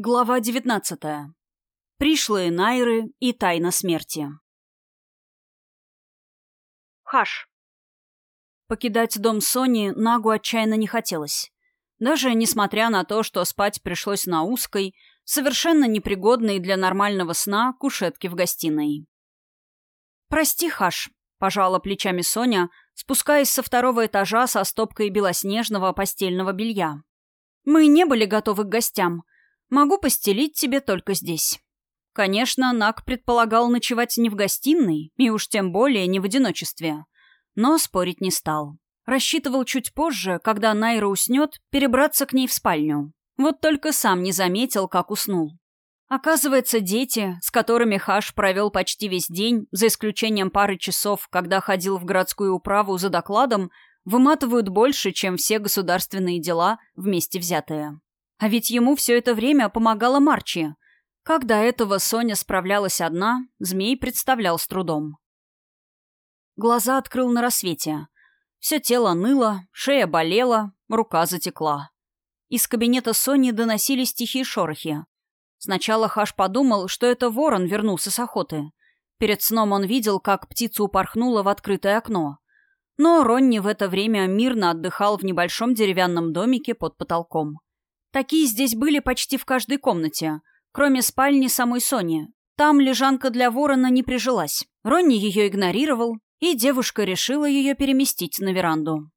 Глава 19. Пришлые Найры и тайна смерти. Хаш. Покидать дом Сони Нагу отчаянно не хотелось. Даже несмотря на то, что спать пришлось на узкой, совершенно непригодной для нормального сна кушетке в гостиной. «Прости, Хаш», — пожала плечами Соня, спускаясь со второго этажа со стопкой белоснежного постельного белья. «Мы не были готовы к гостям». Могу постелить тебе только здесь. Конечно, Нак предполагал ночевать не в гостиной, и уж тем более не в одиночестве. Но спорить не стал. Рассчитывал чуть позже, когда Найра уснет, перебраться к ней в спальню. Вот только сам не заметил, как уснул. Оказывается, дети, с которыми Хаш провел почти весь день, за исключением пары часов, когда ходил в городскую управу за докладом, выматывают больше, чем все государственные дела вместе взятые. А ведь ему все это время помогала Марчи. Как до этого Соня справлялась одна, змей представлял с трудом. Глаза открыл на рассвете. Все тело ныло, шея болела, рука затекла. Из кабинета Сони доносились тихие шорохи. Сначала Хаш подумал, что это ворон вернулся с охоты. Перед сном он видел, как птица упорхнула в открытое окно. Но Ронни в это время мирно отдыхал в небольшом деревянном домике под потолком. Такие здесь были почти в каждой комнате, кроме спальни самой Сони. Там лежанка для ворона не прижилась. Ронни ее игнорировал, и девушка решила ее переместить на веранду.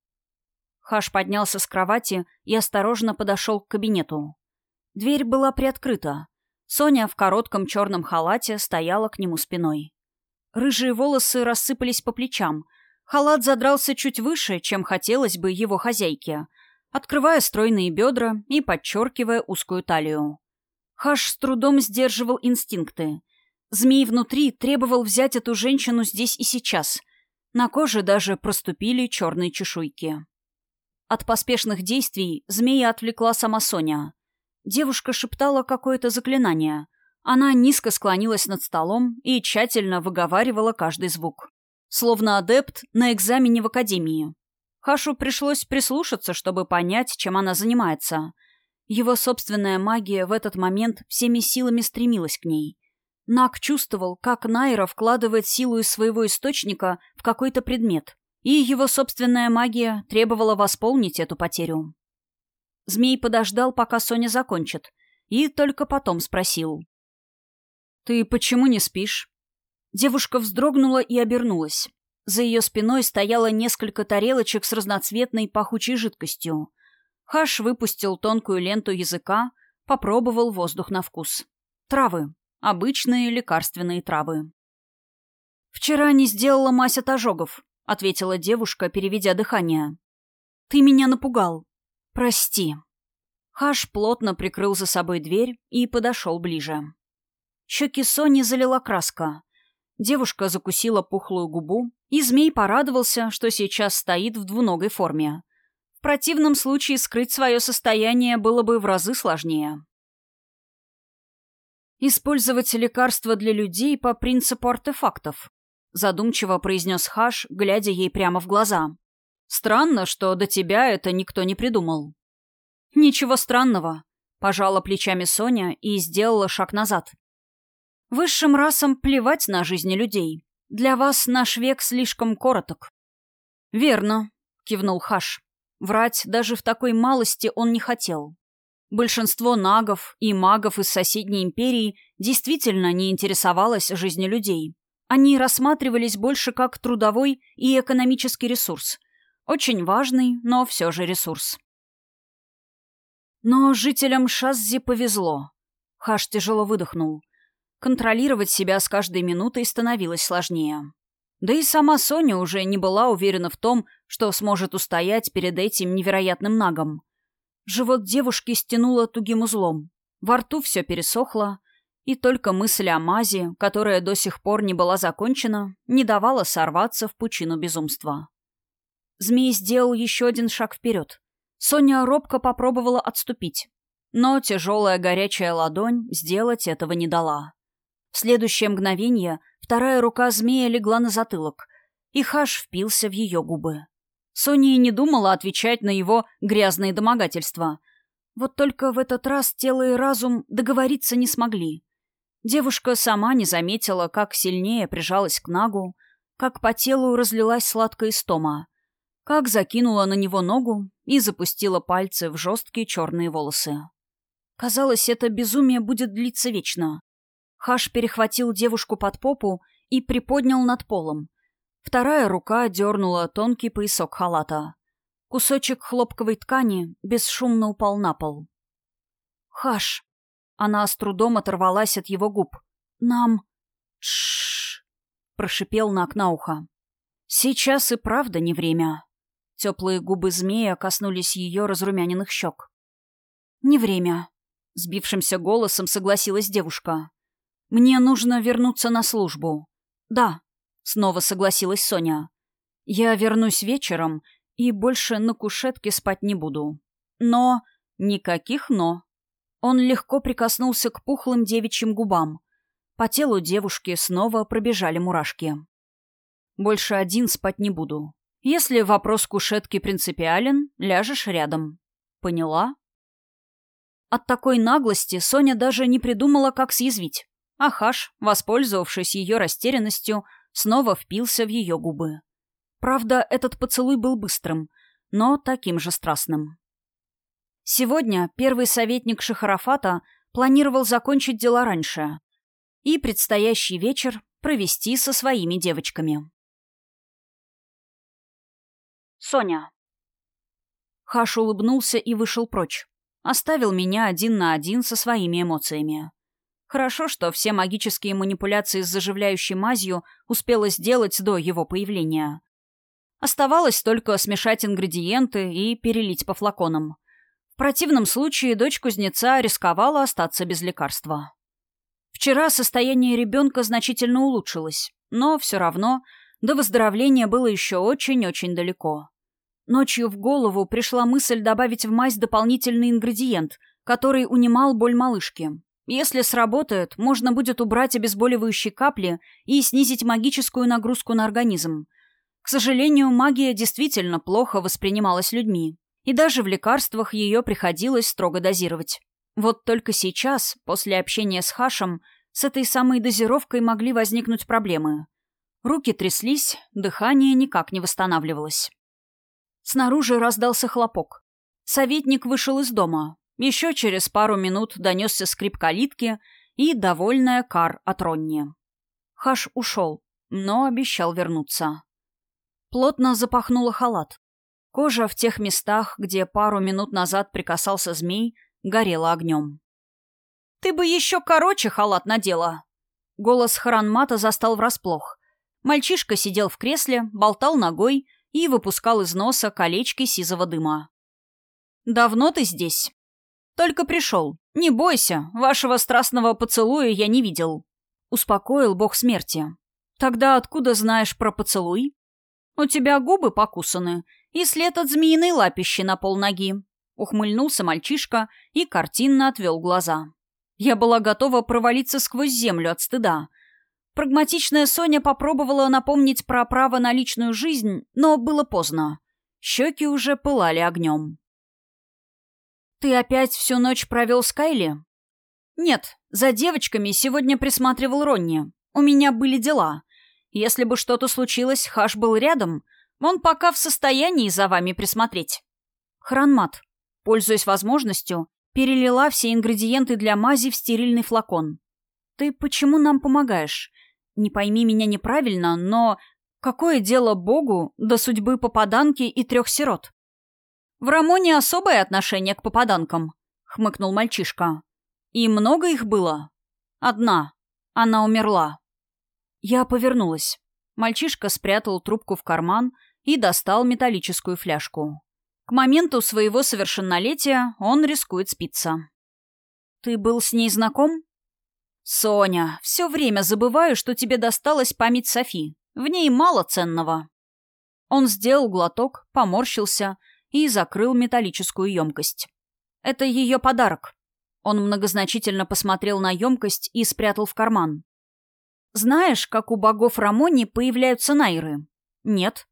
Хаш поднялся с кровати и осторожно подошел к кабинету. Дверь была приоткрыта. Соня в коротком черном халате стояла к нему спиной. Рыжие волосы рассыпались по плечам. Халат задрался чуть выше, чем хотелось бы его хозяйке — открывая стройные бедра и подчеркивая узкую талию. Хаш с трудом сдерживал инстинкты. Змей внутри требовал взять эту женщину здесь и сейчас. На коже даже проступили черные чешуйки. От поспешных действий змея отвлекла сама Соня. Девушка шептала какое-то заклинание. Она низко склонилась над столом и тщательно выговаривала каждый звук. Словно адепт на экзамене в академии. Хашу пришлось прислушаться, чтобы понять, чем она занимается. Его собственная магия в этот момент всеми силами стремилась к ней. Нак чувствовал, как Найра вкладывает силу из своего источника в какой-то предмет, и его собственная магия требовала восполнить эту потерю. Змей подождал, пока Соня закончит, и только потом спросил. «Ты почему не спишь?» Девушка вздрогнула и обернулась. За ее спиной стояло несколько тарелочек с разноцветной пахучей жидкостью. Хаш выпустил тонкую ленту языка, попробовал воздух на вкус. Травы. Обычные лекарственные травы. «Вчера не сделала мазь от ожогов», — ответила девушка, переведя дыхание. «Ты меня напугал. Прости». Хаш плотно прикрыл за собой дверь и подошел ближе. Щеки Сони залила краска. Девушка закусила пухлую губу, и змей порадовался, что сейчас стоит в двуногой форме. В противном случае скрыть свое состояние было бы в разы сложнее. «Использовать лекарства для людей по принципу артефактов», задумчиво произнес Хаш, глядя ей прямо в глаза. «Странно, что до тебя это никто не придумал». «Ничего странного», — пожала плечами Соня и сделала шаг назад. Высшим расам плевать на жизни людей. Для вас наш век слишком короток. Верно, кивнул Хаш. Врать даже в такой малости он не хотел. Большинство нагов и магов из соседней империи действительно не интересовалось жизнью людей. Они рассматривались больше как трудовой и экономический ресурс. Очень важный, но все же ресурс. Но жителям Шаззи повезло. Хаш тяжело выдохнул. Контролировать себя с каждой минутой становилось сложнее. Да и сама Соня уже не была уверена в том, что сможет устоять перед этим невероятным нагом. Живот девушки стянуло тугим узлом. Во рту все пересохло, и только мысль о мазе, которая до сих пор не была закончена, не давала сорваться в пучину безумства. Змей сделал еще один шаг вперед. Соня робко попробовала отступить, но тяжелая горячая ладонь сделать этого не дала. В следующее мгновение вторая рука змея легла на затылок, и Хаш впился в ее губы. Соня не думала отвечать на его грязные домогательства. Вот только в этот раз тело и разум договориться не смогли. Девушка сама не заметила, как сильнее прижалась к Нагу, как по телу разлилась сладкая истома, как закинула на него ногу и запустила пальцы в жесткие черные волосы. Казалось, это безумие будет длиться вечно. Хаш перехватил девушку под попу и приподнял над полом. Вторая рука дернула тонкий поясок халата. Кусочек хлопковой ткани бесшумно упал на пол. «Хаш!» Она с трудом оторвалась от его губ. «Нам...» «Тш-ш-ш!» прошипел на ухо. «Сейчас и правда не время». Теплые губы змея коснулись ее разрумяненных щек. «Не время», — сбившимся голосом согласилась девушка. «Мне нужно вернуться на службу». «Да», — снова согласилась Соня. «Я вернусь вечером и больше на кушетке спать не буду. Но... Никаких «но». Он легко прикоснулся к пухлым девичьим губам. По телу девушки снова пробежали мурашки. «Больше один спать не буду. Если вопрос кушетки принципиален, ляжешь рядом. Поняла?» От такой наглости Соня даже не придумала, как съязвить. Ахаш, воспользовавшись ее растерянностью, снова впился в ее губы. Правда, этот поцелуй был быстрым, но таким же страстным. Сегодня первый советник Шахарафата планировал закончить дела раньше и предстоящий вечер провести со своими девочками. Соня. Хаш улыбнулся и вышел прочь. Оставил меня один на один со своими эмоциями. Хорошо, что все магические манипуляции с заживляющей мазью успела сделать до его появления. Оставалось только смешать ингредиенты и перелить по флаконам. В противном случае дочь кузнеца рисковала остаться без лекарства. Вчера состояние ребенка значительно улучшилось, но все равно до выздоровления было еще очень-очень далеко. Ночью в голову пришла мысль добавить в мазь дополнительный ингредиент, который унимал боль малышки. Если сработает, можно будет убрать обезболивающие капли и снизить магическую нагрузку на организм. К сожалению, магия действительно плохо воспринималась людьми и даже в лекарствах ее приходилось строго дозировать. Вот только сейчас, после общения с Хашем, с этой самой дозировкой могли возникнуть проблемы. Руки тряслись, дыхание никак не восстанавливалось. Снаружи раздался хлопок. Советник вышел из дома. Еще через пару минут донесся скрип калитки и довольная кар от Ронни. Хаш ушел, но обещал вернуться. Плотно запахнуло халат. Кожа в тех местах, где пару минут назад прикасался змей, горела огнем. «Ты бы еще короче халат надела!» Голос Харанмата застал врасплох. Мальчишка сидел в кресле, болтал ногой и выпускал из носа колечки сизого дыма. «Давно ты здесь?» «Только пришел. Не бойся, вашего страстного поцелуя я не видел», — успокоил бог смерти. «Тогда откуда знаешь про поцелуй?» «У тебя губы покусаны, и след от змеиной лапищи на полноги», — ухмыльнулся мальчишка и картинно отвел глаза. Я была готова провалиться сквозь землю от стыда. Прагматичная Соня попробовала напомнить про право на личную жизнь, но было поздно. Щеки уже пылали огнем. «Ты опять всю ночь провел с Кайли?» «Нет, за девочками сегодня присматривал Ронни. У меня были дела. Если бы что-то случилось, Хаш был рядом. Он пока в состоянии за вами присмотреть. Хранмат, пользуясь возможностью, перелила все ингредиенты для мази в стерильный флакон. Ты почему нам помогаешь? Не пойми меня неправильно, но какое дело Богу до судьбы попаданки и трех сирот? В Рамоне особое отношение к попаданкам, хмыкнул мальчишка. И много их было? Одна. Она умерла. Я повернулась. Мальчишка спрятал трубку в карман и достал металлическую фляжку. К моменту своего совершеннолетия он рискует спиться. «Ты был с ней знаком?» «Соня, все время забываю, что тебе досталась память Софи. В ней мало ценного». Он сделал глоток, поморщился и закрыл металлическую емкость. «Это ее подарок». Он многозначительно посмотрел на емкость и спрятал в карман. Знаешь, как у богов Рамони появляются найры? Нет.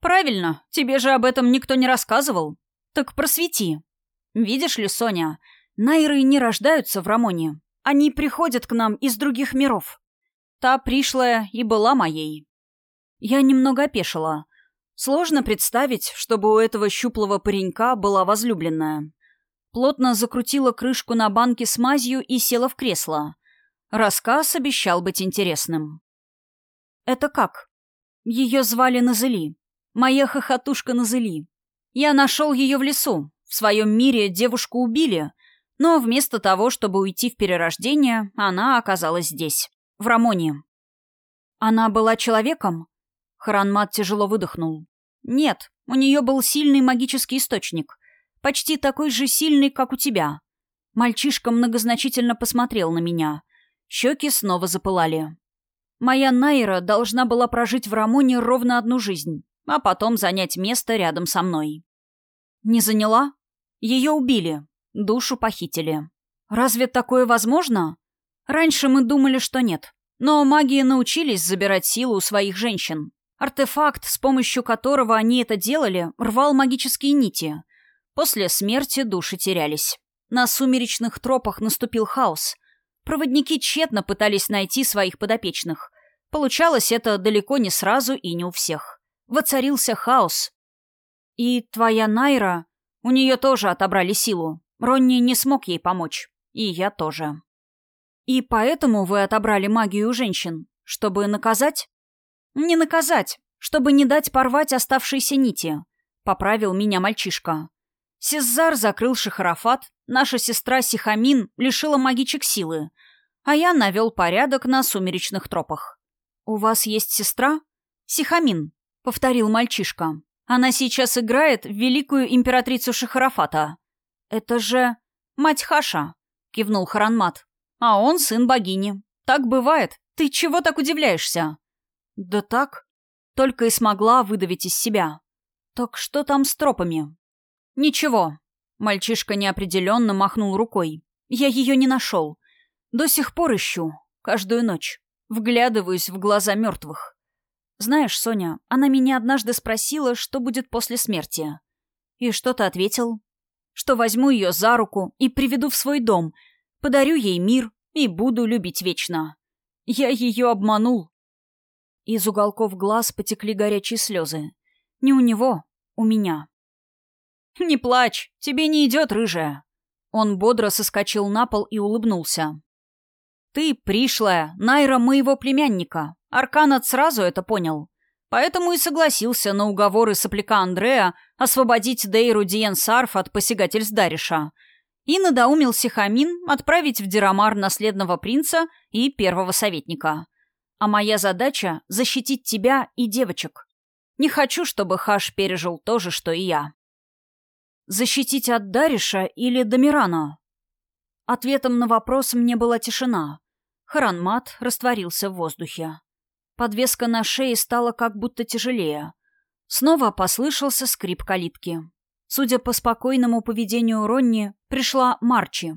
Правильно, тебе же об этом никто не рассказывал. Так просвети. Видишь ли, Соня, Найры не рождаются в Рамоне. Они приходят к нам из других миров. Та пришлая и была моей. Я немного опешила. Сложно представить, чтобы у этого щуплого паренька была возлюбленная. Плотно закрутила крышку на банке с мазью и села в кресло. Рассказ обещал быть интересным. «Это как?» Ее звали Назели. Моя хохотушка Назели. Я нашел ее в лесу. В своем мире девушку убили, но вместо того, чтобы уйти в перерождение, она оказалась здесь, в Рамоне. Она была человеком? Харанмат тяжело выдохнул. Нет, у нее был сильный магический источник. Почти такой же сильный, как у тебя. Мальчишка многозначительно посмотрел на меня. Щеки снова запылали. Моя Найра должна была прожить в Рамоне ровно одну жизнь, а потом занять место рядом со мной. Не заняла? Ее убили, душу похитили. Разве такое возможно? Раньше мы думали, что нет. Но магии научились забирать силу у своих женщин. Артефакт, с помощью которого они это делали, рвал магические нити. После смерти души терялись. На сумеречных тропах наступил хаос. Проводники тщетно пытались найти своих подопечных. Получалось это далеко не сразу и не у всех. Воцарился хаос. И твоя Найра... У нее тоже отобрали силу. Ронни не смог ей помочь. И я тоже. И поэтому вы отобрали магию женщин? Чтобы наказать? Не наказать, чтобы не дать порвать оставшиеся нити. Поправил меня мальчишка. Сезар закрыл шахарафат, наша сестра Сихамин лишила магичек силы, а я навел порядок на сумеречных тропах. «У вас есть сестра?» «Сихамин», — повторил мальчишка. «Она сейчас играет в великую императрицу Шахарафата». «Это же мать Хаша», — кивнул Харанмат. «А он сын богини. Так бывает. Ты чего так удивляешься?» «Да так», — только и смогла выдавить из себя. «Так что там с тропами?» «Ничего». Мальчишка неопределенно махнул рукой. «Я ее не нашел. До сих пор ищу. Каждую ночь. Вглядываюсь в глаза мертвых. Знаешь, Соня, она меня однажды спросила, что будет после смерти. И что ты ответил? что возьму ее за руку и приведу в свой дом, подарю ей мир и буду любить вечно. Я ее обманул. Из уголков глаз потекли горячие слезы. Не у него, у меня. «Не плачь, тебе не идет, рыжая!» Он бодро соскочил на пол и улыбнулся. «Ты пришлая, Найра моего племянника. Арканат сразу это понял. Поэтому и согласился на уговоры сопляка Андрея освободить Дейру Диен Сарф от посягательств Дариша и надоумил Сихамин отправить в Дирамар наследного принца и первого советника. А моя задача — защитить тебя и девочек. Не хочу, чтобы Хаш пережил то же, что и я. Защитить от Дариша или Дамирана? Ответом на вопрос мне была тишина. Харанмат растворился в воздухе. Подвеска на шее стала как будто тяжелее. Снова послышался скрип калитки. Судя по спокойному поведению Ронни, пришла Марчи.